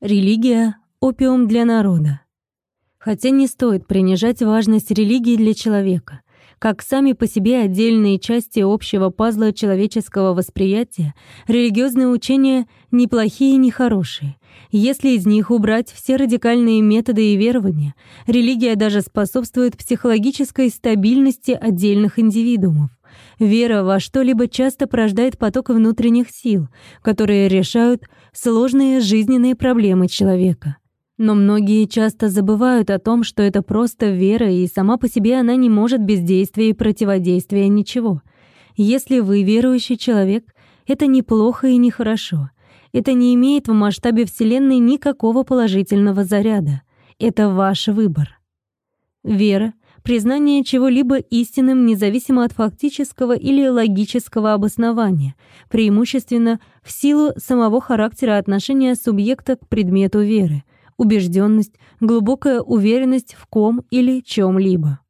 Религия — опиум для народа. Хотя не стоит принижать важность религии для человека. Как сами по себе отдельные части общего пазла человеческого восприятия, религиозные учения ни плохие, ни хорошие. Если из них убрать все радикальные методы и верования, религия даже способствует психологической стабильности отдельных индивидуумов. Вера во что-либо часто порождает поток внутренних сил, которые решают сложные жизненные проблемы человека. Но многие часто забывают о том, что это просто вера, и сама по себе она не может без действия и противодействия ничего. Если вы верующий человек, это неплохо и нехорошо. Это не имеет в масштабе Вселенной никакого положительного заряда. Это ваш выбор. Вера признание чего-либо истинным независимо от фактического или логического обоснования, преимущественно в силу самого характера отношения субъекта к предмету веры, убежденность, глубокая уверенность в ком или чем-либо.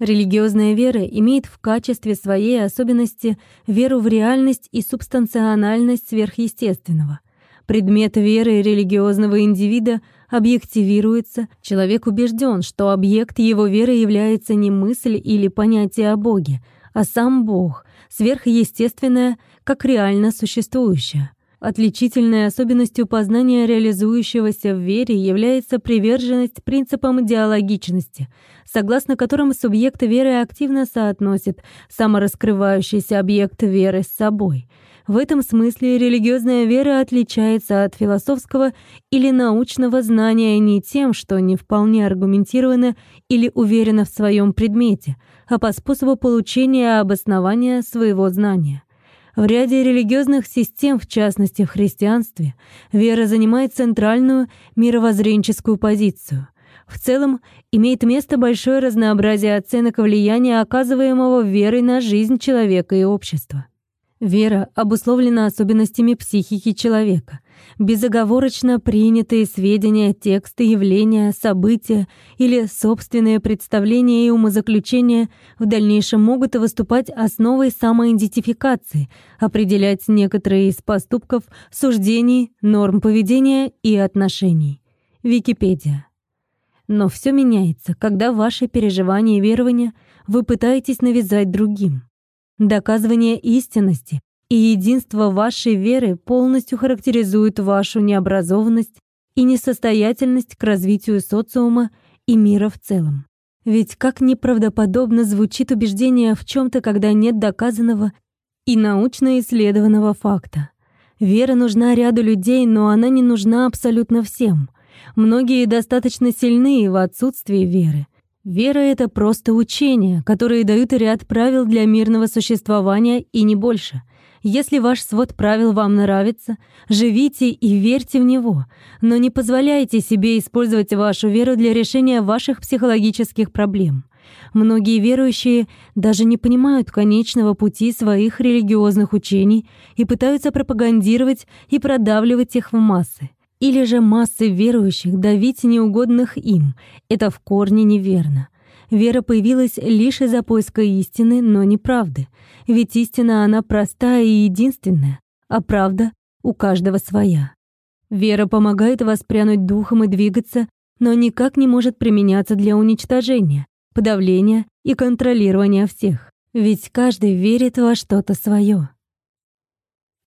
Религиозная вера имеет в качестве своей особенности веру в реальность и субстанциональность сверхъестественного. Предмет веры религиозного индивида объективируется, человек убежден, что объект его веры является не мысль или понятие о Боге, а сам Бог, сверхъестественное, как реально существующее. Отличительной особенностью познания реализующегося в вере является приверженность принципам диалогичности, согласно которым субъект веры активно соотносит самораскрывающийся объект веры с собой — в этом смысле религиозная вера отличается от философского или научного знания не тем, что не вполне аргументировано или уверено в своем предмете, а по способу получения обоснования своего знания. В ряде религиозных систем, в частности в христианстве, вера занимает центральную мировоззренческую позицию. В целом, имеет место большое разнообразие оценок влияния, оказываемого верой на жизнь человека и общества. Вера обусловлена особенностями психики человека. Безоговорочно принятые сведения, тексты, явления, события или собственные представления и умозаключения в дальнейшем могут выступать основой самоидентификации, определять некоторые из поступков, суждений, норм поведения и отношений. Википедия. Но все меняется, когда ваши переживания и верования вы пытаетесь навязать другим. Доказывание истинности и единства вашей веры полностью характеризуют вашу необразованность и несостоятельность к развитию социума и мира в целом. Ведь как неправдоподобно звучит убеждение в чем то когда нет доказанного и научно исследованного факта. Вера нужна ряду людей, но она не нужна абсолютно всем. Многие достаточно сильны в отсутствии веры, Вера — это просто учения, которые дают ряд правил для мирного существования и не больше. Если ваш свод правил вам нравится, живите и верьте в него, но не позволяйте себе использовать вашу веру для решения ваших психологических проблем. Многие верующие даже не понимают конечного пути своих религиозных учений и пытаются пропагандировать и продавливать их в массы. Или же массы верующих давить неугодных им. Это в корне неверно. Вера появилась лишь из-за поиска истины, но не правды. Ведь истина, она простая и единственная, а правда у каждого своя. Вера помогает воспрянуть духом и двигаться, но никак не может применяться для уничтожения, подавления и контролирования всех. Ведь каждый верит во что-то свое.